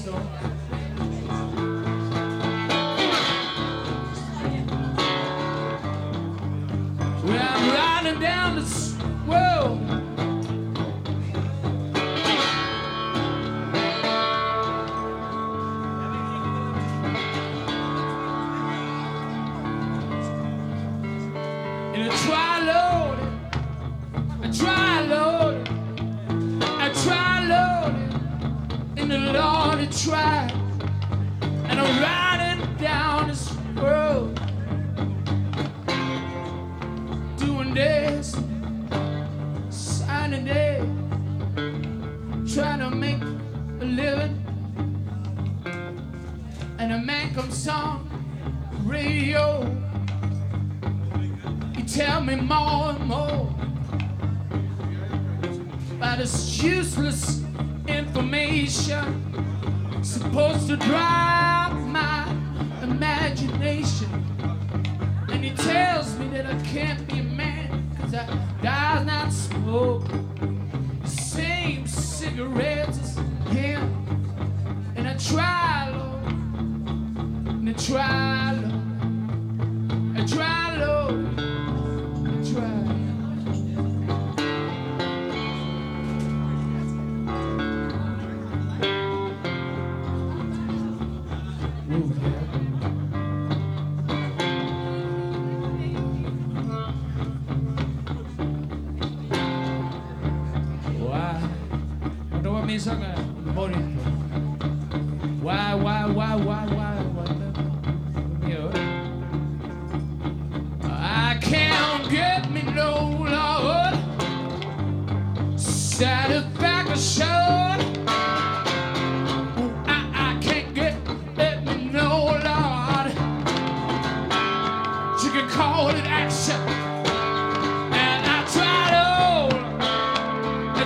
storm. Well, I'm riding down this world. And I'm riding down this road. Doing this. Signing day. Trying to make a living. And a man comes on radio. He tell me more and more about this useless information supposed to drive my imagination. And he tells me that I can't be a man because I does not smoke same cigarettes as him. And I try, Lord, and I try, Why? Why, why, why, why, why,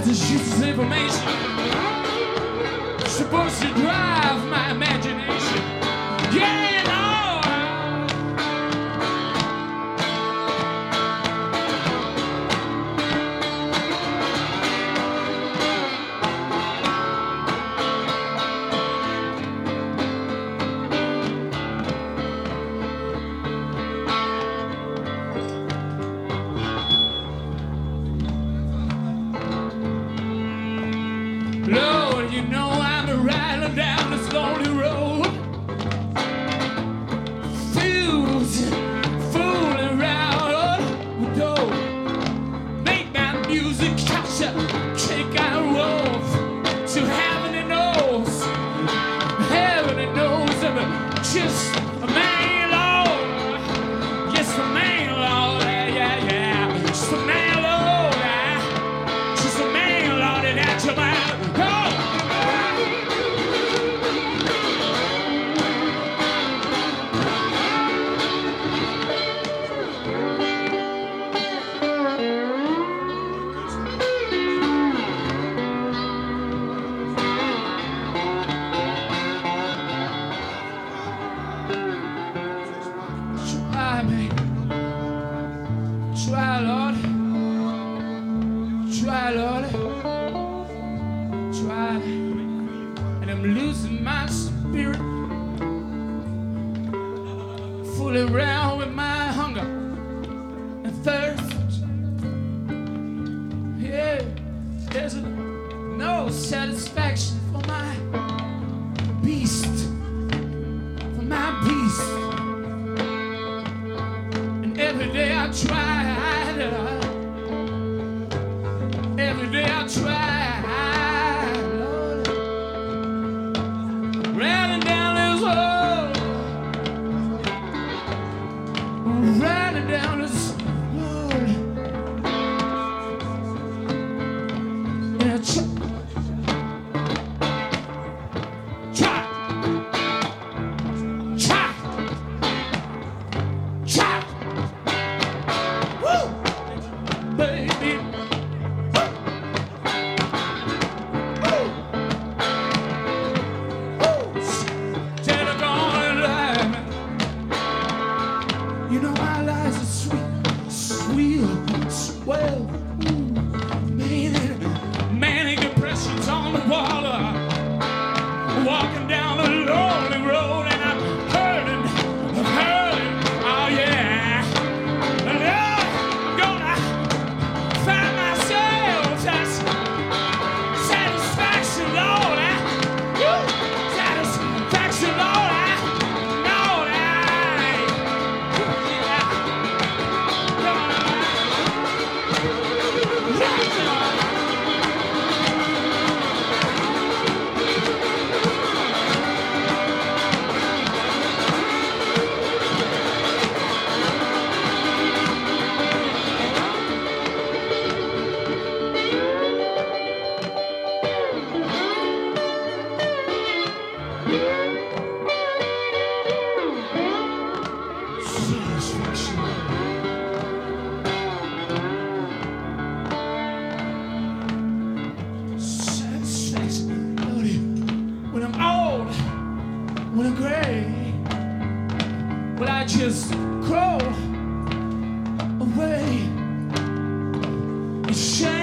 about this useless information. Supposed to drive just I'm losing my spirit. Fooling around with my hunger and thirst. Yeah, there's no satisfaction for my beast. For my beast. And every day I try. You know our lives are sweet. shame.